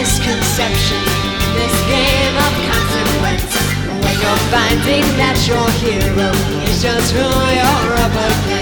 misconception, this game of consequence, when you're finding that your hero is just who you're up against.